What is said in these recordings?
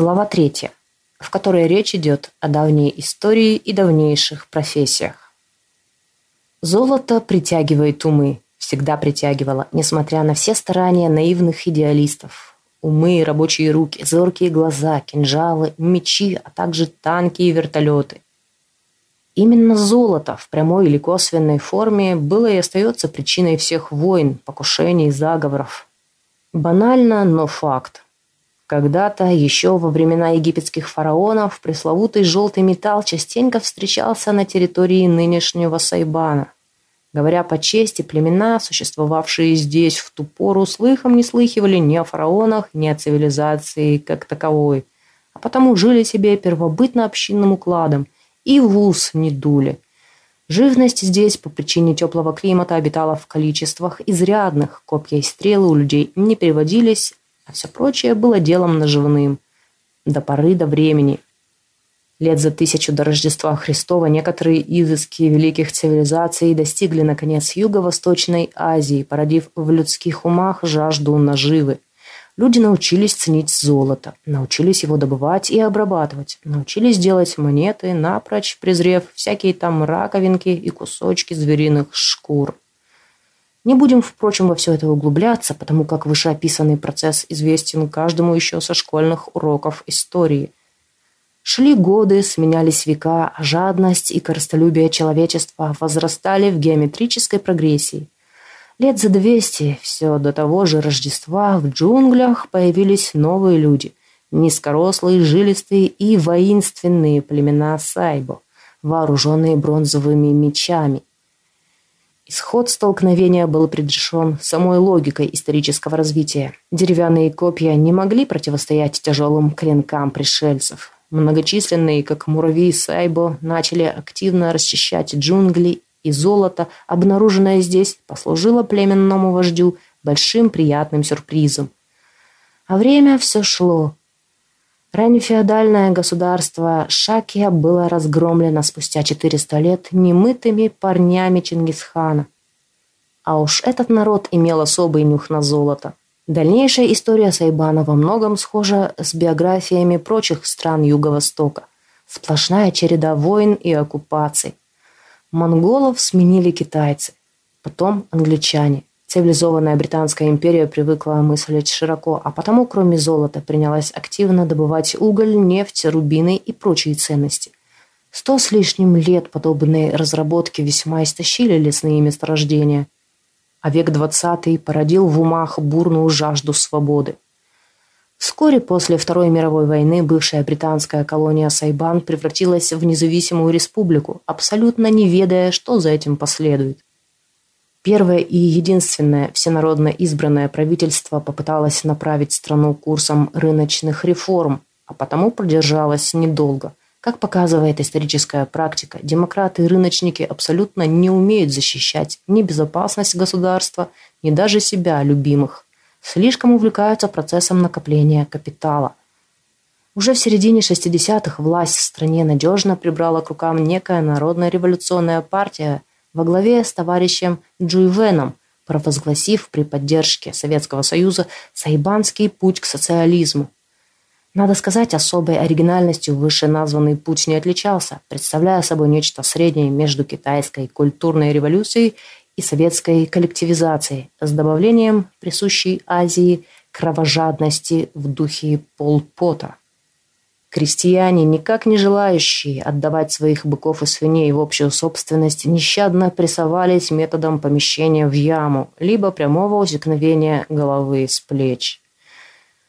Глава третья, в которой речь идет о давней истории и давнейших профессиях. Золото притягивает умы, всегда притягивало, несмотря на все старания наивных идеалистов. Умы, рабочие руки, зоркие глаза, кинжалы, мечи, а также танки и вертолеты. Именно золото в прямой или косвенной форме было и остается причиной всех войн, покушений, заговоров. Банально, но факт. Когда-то, еще во времена египетских фараонов, пресловутый желтый металл частенько встречался на территории нынешнего Сайбана. Говоря по чести, племена, существовавшие здесь в ту пору, слыхом не слыхивали ни о фараонах, ни о цивилизации как таковой, а потому жили себе первобытно-общинным укладом и в ус не дули. Живность здесь по причине теплого климата обитала в количествах изрядных, копья и стрелы у людей не переводились, а все прочее было делом наживным. До поры до времени. Лет за тысячу до Рождества Христова некоторые изыски великих цивилизаций достигли, наконец, Юго-Восточной Азии, породив в людских умах жажду наживы. Люди научились ценить золото, научились его добывать и обрабатывать, научились делать монеты, напрочь презрев всякие там раковинки и кусочки звериных шкур. Не будем, впрочем, во все это углубляться, потому как вышеописанный процесс известен каждому еще со школьных уроков истории. Шли годы, сменялись века, а жадность и корыстолюбие человечества возрастали в геометрической прогрессии. Лет за двести, все до того же Рождества, в джунглях появились новые люди. Низкорослые, жилистые и воинственные племена Сайбо, вооруженные бронзовыми мечами Исход столкновения был предрешен самой логикой исторического развития. Деревянные копья не могли противостоять тяжелым клинкам пришельцев. Многочисленные, как муравьи Сайбо, начали активно расчищать джунгли, и золото, обнаруженное здесь, послужило племенному вождю большим приятным сюрпризом. А время все шло. Раннефеодальное государство Шакия было разгромлено спустя 400 лет немытыми парнями Чингисхана. А уж этот народ имел особый нюх на золото. Дальнейшая история Сайбана во многом схожа с биографиями прочих стран Юго-Востока. Сплошная череда войн и оккупаций. Монголов сменили китайцы, потом англичане. Цивилизованная Британская империя привыкла мыслить широко, а потому, кроме золота, принялась активно добывать уголь, нефть, рубины и прочие ценности. Сто с лишним лет подобные разработки весьма истощили лесные месторождения, а век двадцатый породил в умах бурную жажду свободы. Вскоре после Второй мировой войны бывшая британская колония Сайбан превратилась в независимую республику, абсолютно не ведая, что за этим последует. Первое и единственное всенародно избранное правительство попыталось направить страну курсом рыночных реформ, а потому продержалось недолго. Как показывает историческая практика, демократы и рыночники абсолютно не умеют защищать ни безопасность государства, ни даже себя, любимых. Слишком увлекаются процессом накопления капитала. Уже в середине 60-х власть в стране надежно прибрала к рукам некая народная революционная партия – во главе с товарищем Джуйвеном, провозгласив при поддержке Советского Союза сайбанский путь к социализму. Надо сказать, особой оригинальностью вышеназванный путь не отличался, представляя собой нечто среднее между китайской культурной революцией и советской коллективизацией с добавлением присущей Азии кровожадности в духе Полпота. Крестьяне, никак не желающие отдавать своих быков и свиней в общую собственность, нещадно прессовались методом помещения в яму, либо прямого усекновения головы с плеч.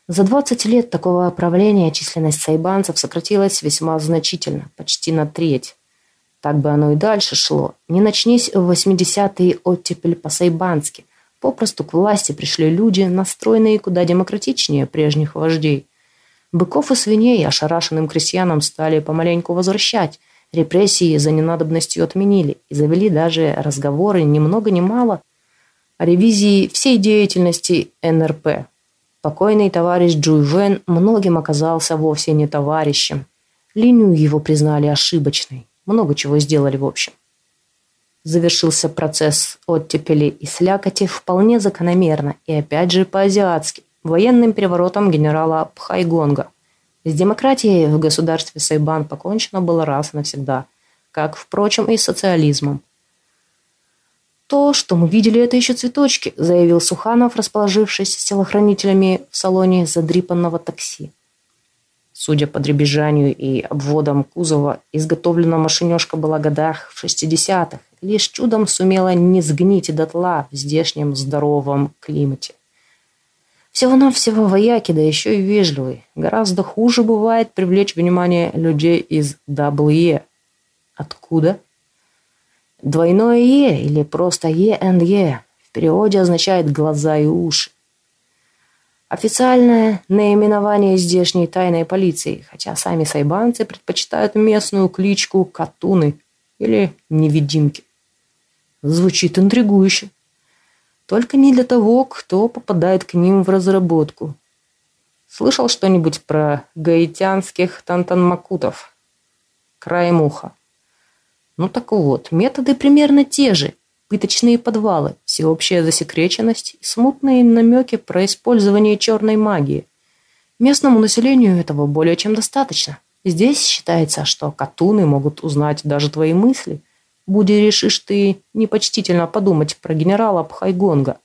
За 20 лет такого правления численность сайбанцев сократилась весьма значительно, почти на треть. Так бы оно и дальше шло. Не начнись в 80-е оттепель по-сайбански. Попросту к власти пришли люди, настроенные куда демократичнее прежних вождей. Быков и свиней ошарашенным крестьянам стали помаленьку возвращать. Репрессии за ненадобностью отменили и завели даже разговоры ни много ни мало о ревизии всей деятельности НРП. Покойный товарищ Джуй Вен многим оказался вовсе не товарищем. Линию его признали ошибочной. Много чего сделали в общем. Завершился процесс оттепели и слякоти вполне закономерно и опять же по-азиатски военным переворотом генерала Пхайгонга. С демократией в государстве Сайбан покончено было раз и навсегда, как, впрочем, и с социализмом. «То, что мы видели, это еще цветочки», заявил Суханов, расположившись с телохранителями в салоне задрипанного такси. Судя по дребезжанию и обводам кузова, изготовлена машинешка была годах в 60-х, лишь чудом сумела не сгнить дотла в здешнем здоровом климате. Всего-навсего вояки, да еще и вежливый. Гораздо хуже бывает привлечь внимание людей из WE. Откуда? Двойное «е» или просто «е» and «е» в переводе означает «глаза и уши». Официальное наименование здешней тайной полиции, хотя сами сайбанцы предпочитают местную кличку «катуны» или «невидимки». Звучит интригующе. Только не для того, кто попадает к ним в разработку. Слышал что-нибудь про гаитянских тантанмакутов? Краем уха. Ну так вот, методы примерно те же. Пыточные подвалы, всеобщая засекреченность и смутные намеки про использование черной магии. Местному населению этого более чем достаточно. Здесь считается, что катуны могут узнать даже твои мысли, будь решишь ты непочтительно подумать про генерала Пхайгонга.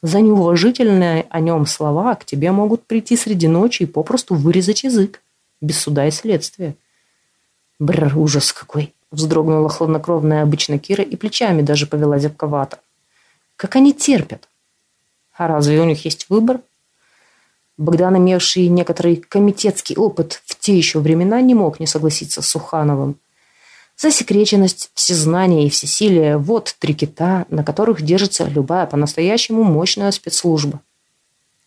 За неуважительные о нем слова к тебе могут прийти среди ночи и попросту вырезать язык, без суда и следствия. Бррр, ужас какой. Вздрогнула хладнокровная обычно Кира и плечами даже повела зябковато. Как они терпят? А разве у них есть выбор? Богдан, имевший некоторый комитетский опыт в те еще времена, не мог не согласиться с Сухановым. Засекреченность, всезнание и всесилие – вот три кита, на которых держится любая по-настоящему мощная спецслужба.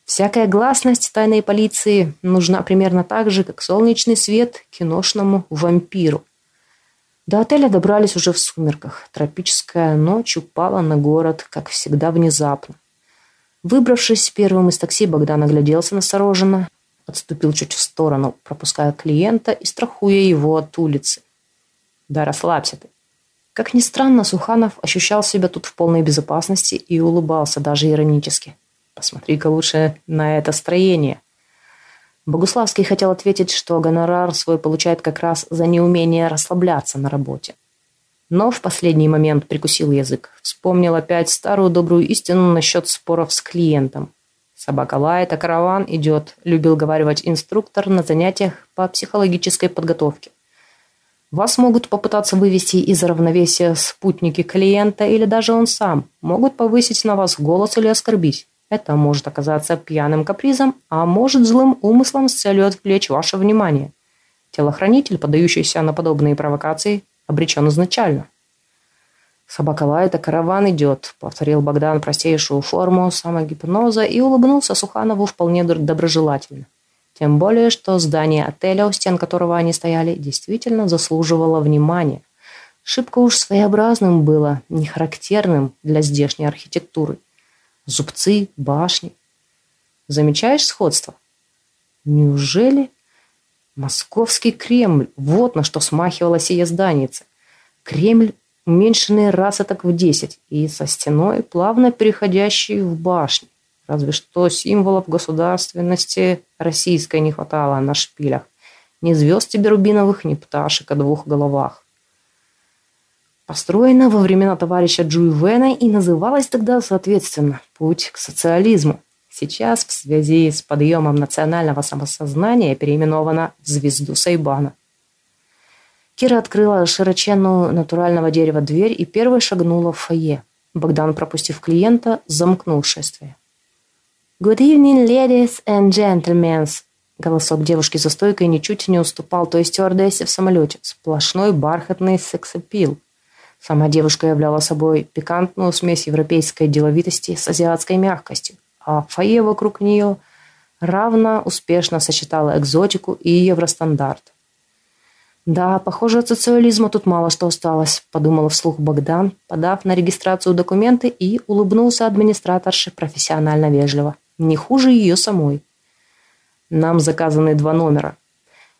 Всякая гласность тайной полиции нужна примерно так же, как солнечный свет киношному вампиру. До отеля добрались уже в сумерках. Тропическая ночь упала на город, как всегда, внезапно. Выбравшись первым из такси, Богдан огляделся настороженно, отступил чуть в сторону, пропуская клиента и страхуя его от улицы. «Да расслабься ты». Как ни странно, Суханов ощущал себя тут в полной безопасности и улыбался даже иронически. «Посмотри-ка лучше на это строение». Богуславский хотел ответить, что гонорар свой получает как раз за неумение расслабляться на работе. Но в последний момент прикусил язык. Вспомнил опять старую добрую истину насчет споров с клиентом. «Собака лает, а караван идет», любил говаривать инструктор на занятиях по психологической подготовке. Вас могут попытаться вывести из равновесия спутники клиента или даже он сам. Могут повысить на вас голос или оскорбить. Это может оказаться пьяным капризом, а может злым умыслом с целью отвлечь ваше внимание. Телохранитель, подающийся на подобные провокации, обречен изначально. «Собака лает, а караван идет», — повторил Богдан простейшую форму самогипноза и улыбнулся Суханову вполне доброжелательно. Тем более, что здание отеля, у стен которого они стояли, действительно заслуживало внимания. Шибко уж своеобразным было, нехарактерным для здешней архитектуры зубцы, башни. Замечаешь сходство? Неужели московский Кремль? Вот на что смахивала сия зданица. Кремль, уменьшенный раз так в десять, и со стеной, плавно переходящий в башню. Разве что символов государственности российской не хватало на шпилях. Ни звезд тебе рубиновых, ни пташек о двух головах построена во времена товарища Джуйвена и называлась тогда, соответственно, «Путь к социализму». Сейчас в связи с подъемом национального самосознания переименована в «Звезду Сайбана». Кира открыла широченную натурального дерева дверь и первой шагнула в фойе. Богдан, пропустив клиента, замкнул шествие. «Good evening, ladies and gentlemen!» Голосок девушки за стойкой ничуть не уступал той стюардессе в самолете. Сплошной бархатный сексапил – Сама девушка являла собой пикантную смесь европейской деловитости с азиатской мягкостью, а фойе вокруг нее равно успешно сочетало экзотику и евростандарт. «Да, похоже, от социализма тут мало что осталось», – подумала вслух Богдан, подав на регистрацию документы и улыбнулся администраторше профессионально вежливо. Не хуже ее самой. «Нам заказаны два номера».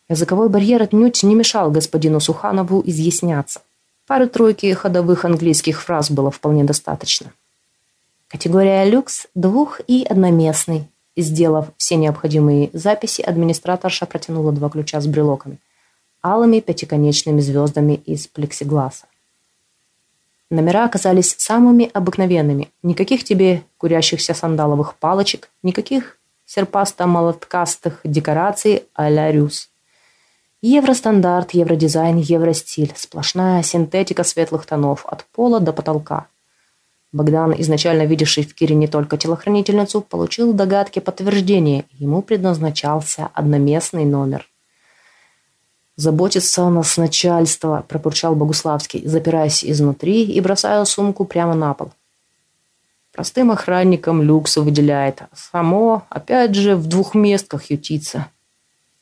Языковой барьер отнюдь не мешал господину Суханову изъясняться. Пары-тройки ходовых английских фраз было вполне достаточно. Категория люкс – двух- и одноместный. Сделав все необходимые записи, администраторша протянула два ключа с брелоками, алыми пятиконечными звездами из плексигласа. Номера оказались самыми обыкновенными. Никаких тебе курящихся сандаловых палочек, никаких серпасто-молоткастых декораций а-ля Рюс. Евростандарт, евродизайн, евростиль. Сплошная синтетика светлых тонов от пола до потолка. Богдан, изначально видевший в Кире не только телохранительницу, получил догадки подтверждения. Ему предназначался одноместный номер. «Заботится о нас начальство», – пропурчал Богуславский, запираясь изнутри и бросая сумку прямо на пол. Простым охранникам люкса выделяет, а само, опять же, в двух местках ютится.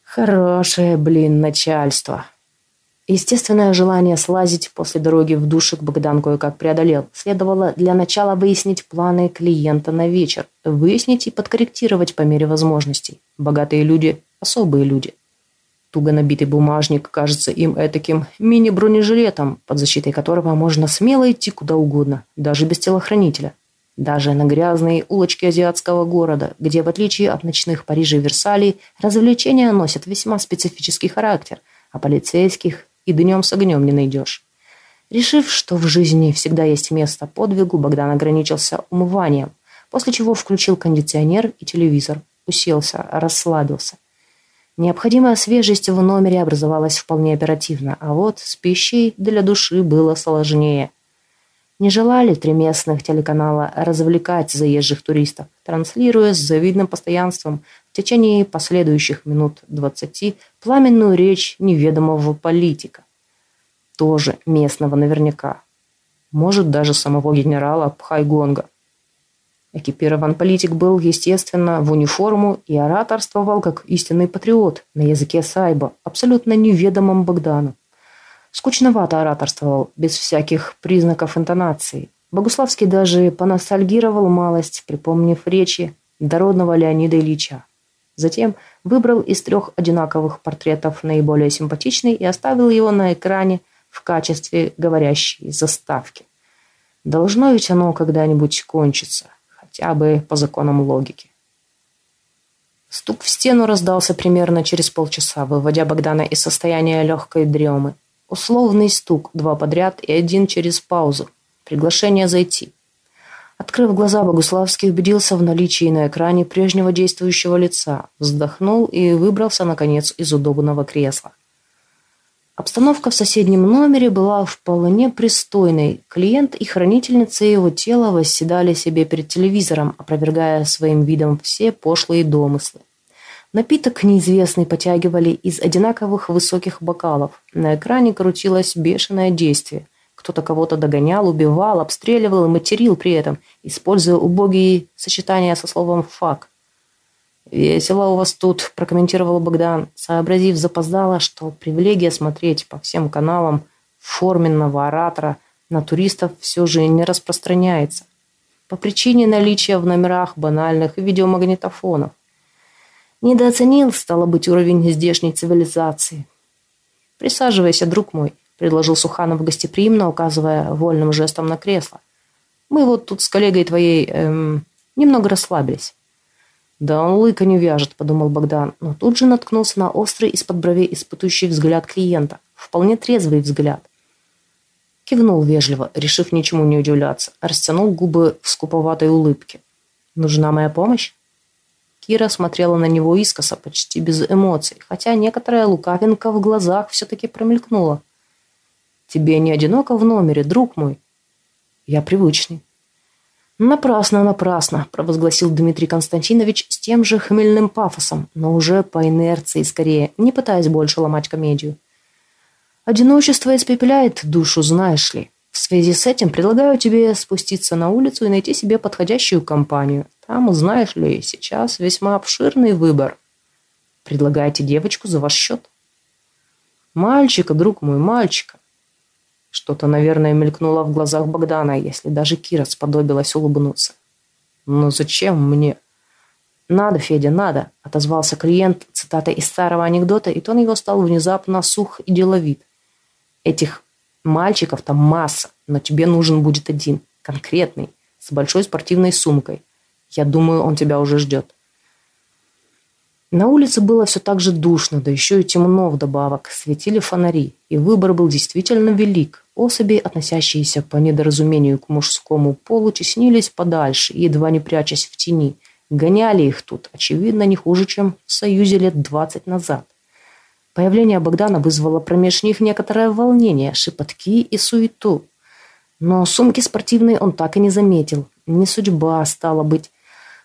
Хорошее, блин, начальство. Естественное желание слазить после дороги в душик Богдан кое-как преодолел. Следовало для начала выяснить планы клиента на вечер. Выяснить и подкорректировать по мере возможностей. Богатые люди – особые люди. Туго набитый бумажник кажется им этаким мини-бронежилетом, под защитой которого можно смело идти куда угодно, даже без телохранителя. Даже на грязные улочки азиатского города, где, в отличие от ночных Парижа и Версалей, развлечения носят весьма специфический характер, а полицейских и днем с огнем не найдешь. Решив, что в жизни всегда есть место подвигу, Богдан ограничился умыванием, после чего включил кондиционер и телевизор, уселся, расслабился. Необходимая свежесть в номере образовалась вполне оперативно, а вот с пищей для души было сложнее. Не желали три местных телеканала развлекать заезжих туристов, транслируя с завидным постоянством в течение последующих минут двадцати пламенную речь неведомого политика. Тоже местного наверняка. Может, даже самого генерала Пхайгонга. Экипирован политик был, естественно, в униформу и ораторствовал как истинный патриот на языке сайба, абсолютно неведомом Богдану. Скучновато ораторствовал, без всяких признаков интонации. Богуславский даже поностальгировал малость, припомнив речи дородного Леонида Ильича. Затем выбрал из трех одинаковых портретов наиболее симпатичный и оставил его на экране в качестве говорящей заставки. Должно ведь оно когда-нибудь кончиться, хотя бы по законам логики. Стук в стену раздался примерно через полчаса, выводя Богдана из состояния легкой дремы. Условный стук, два подряд и один через паузу. Приглашение зайти. Открыв глаза, Богуславский убедился в наличии на экране прежнего действующего лица, вздохнул и выбрался, наконец, из удобного кресла. Обстановка в соседнем номере была вполне пристойной. Клиент и хранительница его тела восседали себе перед телевизором, опровергая своим видом все пошлые домыслы. Напиток неизвестный потягивали из одинаковых высоких бокалов. На экране крутилось бешеное действие. Кто-то кого-то догонял, убивал, обстреливал и материл при этом, используя убогие сочетания со словом «фак». «Весело у вас тут», – прокомментировал Богдан, сообразив запоздало, что привилегия смотреть по всем каналам форменного оратора на туристов все же не распространяется по причине наличия в номерах банальных видеомагнитофонов. Недооценил, стало быть, уровень здешней цивилизации. «Присаживайся, друг мой», предложил Суханов гостеприимно, указывая вольным жестом на кресло. «Мы вот тут с коллегой твоей эм, немного расслабились». «Да он лыка не вяжет», – подумал Богдан, но тут же наткнулся на острый из-под бровей испытующий взгляд клиента. Вполне трезвый взгляд. Кивнул вежливо, решив ничему не удивляться. Растянул губы в скуповатой улыбке. «Нужна моя помощь?» Кира смотрела на него искоса, почти без эмоций, хотя некоторая лукавинка в глазах все-таки промелькнула. Тебе не одиноко в номере, друг мой?» «Я привычный». «Напрасно, напрасно», – провозгласил Дмитрий Константинович с тем же хмельным пафосом, но уже по инерции скорее, не пытаясь больше ломать комедию. «Одиночество испепеляет душу, знаешь ли. В связи с этим предлагаю тебе спуститься на улицу и найти себе подходящую компанию. Там, знаешь ли, сейчас весьма обширный выбор. Предлагайте девочку за ваш счет». «Мальчика, друг мой, мальчика. Что-то, наверное, мелькнуло в глазах Богдана, если даже Кира сподобилась улыбнуться. «Но зачем мне?» «Надо, Федя, надо», — отозвался клиент, цитата из старого анекдота, и тон его стал внезапно сух и деловит. «Этих мальчиков там масса, но тебе нужен будет один, конкретный, с большой спортивной сумкой. Я думаю, он тебя уже ждет». На улице было все так же душно, да еще и темно вдобавок, светили фонари, и выбор был действительно велик. Особи, относящиеся по недоразумению к мужскому полу, теснились подальше, едва не прячась в тени. Гоняли их тут, очевидно, не хуже, чем в Союзе лет двадцать назад. Появление Богдана вызвало промеж них некоторое волнение, шепотки и суету. Но сумки спортивные он так и не заметил. Не судьба, стала быть.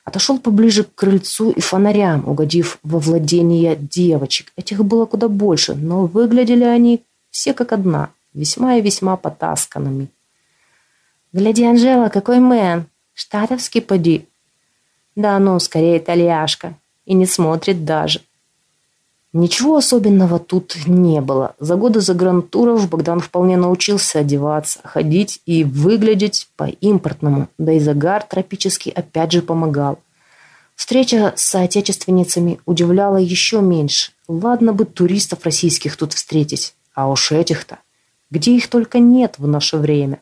Отошел поближе к крыльцу и фонарям, угодив во владение девочек. Этих было куда больше, но выглядели они все как одна, весьма и весьма потасканными. «Гляди, Анжела, какой мэн! Штатовский поди!» «Да ну, скорее итальяшка. И не смотрит даже». Ничего особенного тут не было. За годы загрантуров Богдан вполне научился одеваться, ходить и выглядеть по-импортному. Да и загар тропический опять же помогал. Встреча с соотечественницами удивляла еще меньше. Ладно бы туристов российских тут встретить, а уж этих-то. Где их только нет в наше время.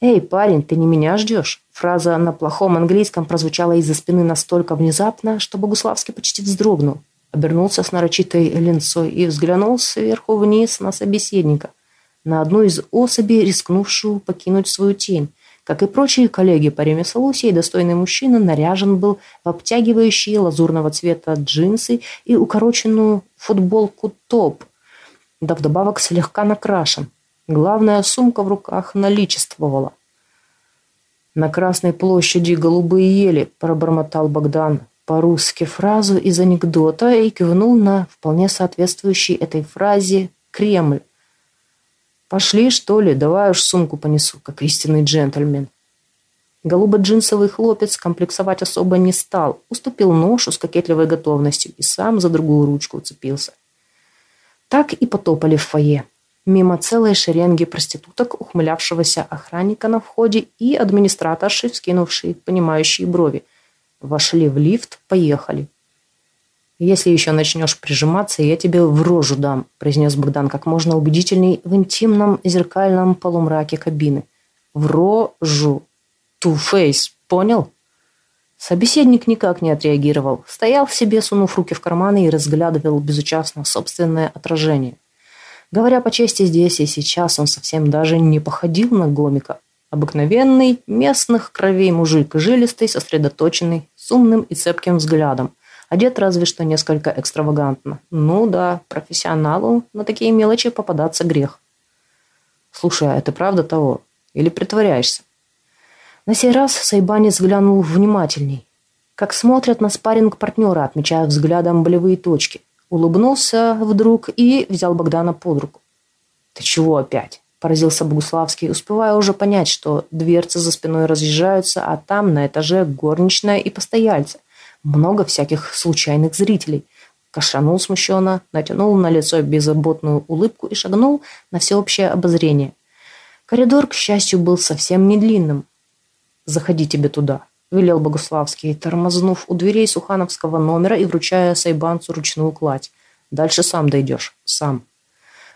«Эй, парень, ты не меня ждешь?» Фраза на плохом английском прозвучала из-за спины настолько внезапно, что Богуславский почти вздрогнул обернулся с нарочитой ленцой и взглянул сверху вниз на собеседника, на одну из особей, рискнувшую покинуть свою тень. Как и прочие коллеги по ремеслу, сей достойный мужчина наряжен был в обтягивающие лазурного цвета джинсы и укороченную футболку топ, да вдобавок слегка накрашен. Главная сумка в руках наличествовала. «На Красной площади голубые ели», – пробормотал Богдан, по-русски фразу из анекдота и кивнул на вполне соответствующий этой фразе «Кремль». «Пошли, что ли? Давай уж сумку понесу, как истинный джентльмен». Голубо-джинсовый хлопец комплексовать особо не стал, уступил ношу с кокетливой готовностью и сам за другую ручку уцепился. Так и потопали в фойе. Мимо целой шеренги проституток, ухмылявшегося охранника на входе и администраторши, вскинувшей понимающие брови – Вошли в лифт, поехали. «Если еще начнешь прижиматься, я тебе в рожу дам», произнес Богдан как можно убедительней в интимном зеркальном полумраке кабины. «В рожу. Ту-фейс, понял?» Собеседник никак не отреагировал. Стоял в себе, сунув руки в карманы и разглядывал безучастно собственное отражение. Говоря по чести, здесь и сейчас он совсем даже не походил на гомика, Обыкновенный, местных кровей мужик, жилистый, сосредоточенный, с умным и цепким взглядом. Одет разве что несколько экстравагантно. Ну да, профессионалу на такие мелочи попадаться грех. Слушай, а это правда того? Или притворяешься? На сей раз Сайбанец взглянул внимательней. Как смотрят на спарринг партнера, отмечая взглядом болевые точки. Улыбнулся вдруг и взял Богдана под руку. «Ты чего опять?» Поразился Богуславский, успевая уже понять, что дверцы за спиной разъезжаются, а там на этаже горничная и постояльцы. Много всяких случайных зрителей. Кашанул смущенно, натянул на лицо беззаботную улыбку и шагнул на всеобщее обозрение. Коридор, к счастью, был совсем не длинным. «Заходи тебе туда», – велел Богуславский, тормознув у дверей Сухановского номера и вручая Сайбанцу ручную кладь. «Дальше сам дойдешь. Сам.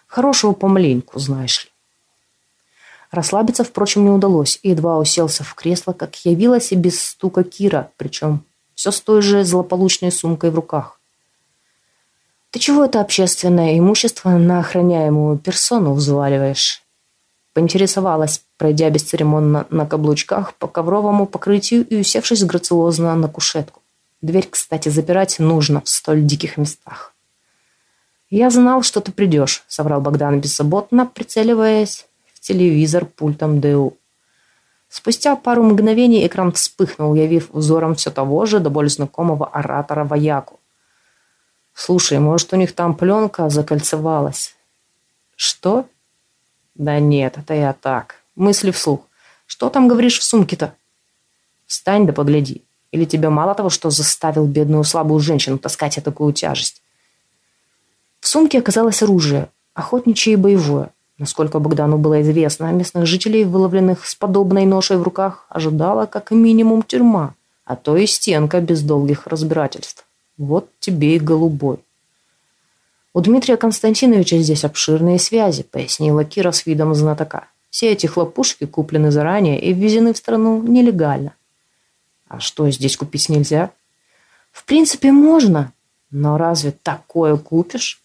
Хорошего помаленьку, знаешь ли». Расслабиться, впрочем, не удалось, и едва уселся в кресло, как явилась и без стука Кира, причем все с той же злополучной сумкой в руках. «Ты чего это общественное имущество на охраняемую персону взваливаешь?» Поинтересовалась, пройдя бесцеремонно на каблучках по ковровому покрытию и усевшись грациозно на кушетку. Дверь, кстати, запирать нужно в столь диких местах. «Я знал, что ты придешь», — соврал Богдан беззаботно, прицеливаясь телевизор пультом ДУ. Спустя пару мгновений экран вспыхнул, явив взором все того же, до боли знакомого оратора Вояку. «Слушай, может, у них там пленка закольцевалась?» «Что?» «Да нет, это я так. Мысли вслух. Что там говоришь в сумке-то?» «Встань да погляди. Или тебе мало того, что заставил бедную слабую женщину таскать такую тяжесть?» В сумке оказалось оружие, охотничье и боевое. Насколько Богдану было известно, местных жителей, выловленных с подобной ношей в руках, ожидала как минимум тюрьма, а то и стенка без долгих разбирательств. Вот тебе и голубой. У Дмитрия Константиновича здесь обширные связи, пояснила Кира с видом знатока. Все эти хлопушки куплены заранее и ввезены в страну нелегально. А что, здесь купить нельзя? В принципе, можно, но разве такое купишь?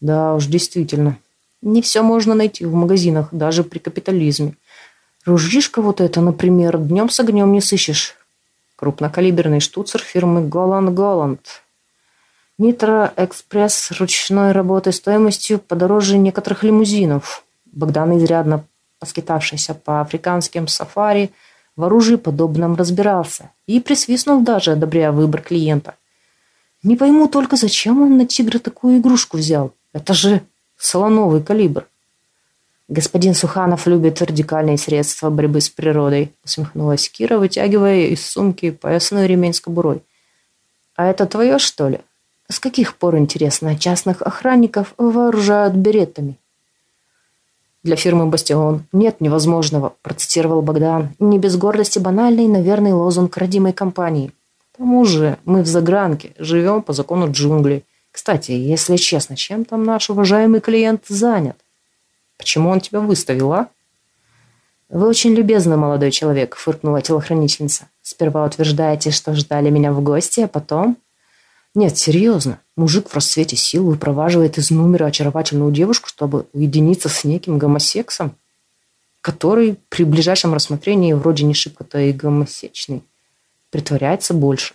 Да уж, действительно. Не все можно найти в магазинах, даже при капитализме. Ружьишко вот это, например, днем с огнем не сыщешь. Крупнокалиберный штуцер фирмы Голланд Голланд. Нитро Экспресс ручной работы стоимостью подороже некоторых лимузинов. Богдан, изрядно поскитавшийся по африканским сафари, в оружии подобном разбирался и присвистнул даже, одобряя выбор клиента. Не пойму только, зачем он на тигра такую игрушку взял. Это же солоновый калибр. Господин Суханов любит радикальные средства борьбы с природой, усмехнулась Кира, вытягивая из сумки поясной ремень с кобурой. А это твое, что ли? С каких пор, интересно, частных охранников вооружают беретами? Для фирмы «Бастион» нет невозможного, процитировал Богдан. Не без гордости банальный, но верный лозунг родимой компании. К тому же мы в загранке, живем по закону джунглей. Кстати, если честно, чем там наш уважаемый клиент занят? Почему он тебя выставил, а? Вы очень любезный молодой человек, фыркнула телохранительница. Сперва утверждаете, что ждали меня в гости, а потом... Нет, серьезно. Мужик в расцвете сил выпроваживает из номера очаровательную девушку, чтобы уединиться с неким гомосексом, который при ближайшем рассмотрении вроде не шибко-то и гомосечный. Притворяется больше.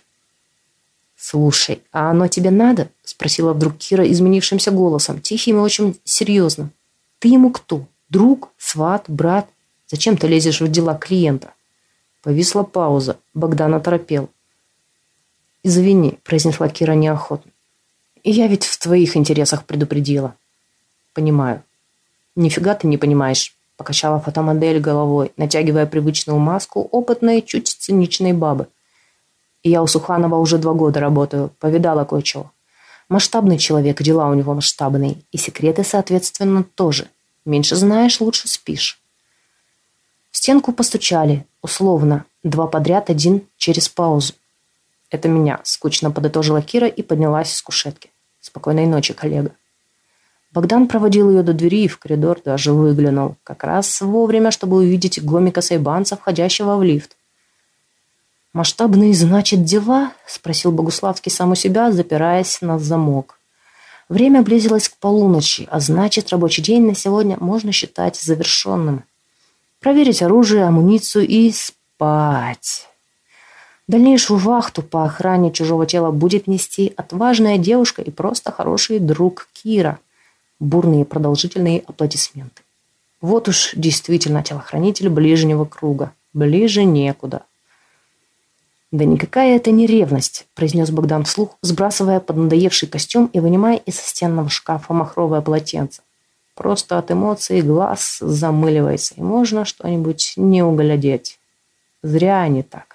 «Слушай, а оно тебе надо?» – спросила вдруг Кира изменившимся голосом, тихим и очень серьезным. «Ты ему кто? Друг? Сват? Брат? Зачем ты лезешь в дела клиента?» Повисла пауза. Богдан оторопел. «Извини», – произнесла Кира неохотно. «Я ведь в твоих интересах предупредила». «Понимаю». «Нифига ты не понимаешь», – покачала фотомодель головой, натягивая привычную маску опытной, чуть циничной бабы. «Я у Суханова уже два года работаю, повидала кое-чего. Масштабный человек, дела у него масштабные, и секреты, соответственно, тоже. Меньше знаешь, лучше спишь». В стенку постучали, условно, два подряд, один через паузу. «Это меня», – скучно подытожила Кира и поднялась с кушетки. «Спокойной ночи, коллега». Богдан проводил ее до двери и в коридор даже выглянул. Как раз вовремя, чтобы увидеть гомика Сайбанца, входящего в лифт. «Масштабные, значит, дела?» – спросил Богуславский сам у себя, запираясь на замок. Время близилось к полуночи, а значит, рабочий день на сегодня можно считать завершенным. Проверить оружие, амуницию и спать. Дальнейшую вахту по охране чужого тела будет нести отважная девушка и просто хороший друг Кира. Бурные продолжительные аплодисменты. Вот уж действительно телохранитель ближнего круга. Ближе некуда. «Да никакая это не ревность», – произнес Богдан вслух, сбрасывая поднадоевший костюм и вынимая из стенного шкафа махровое полотенце. Просто от эмоций глаз замыливается, и можно что-нибудь не углядеть. Зря они так.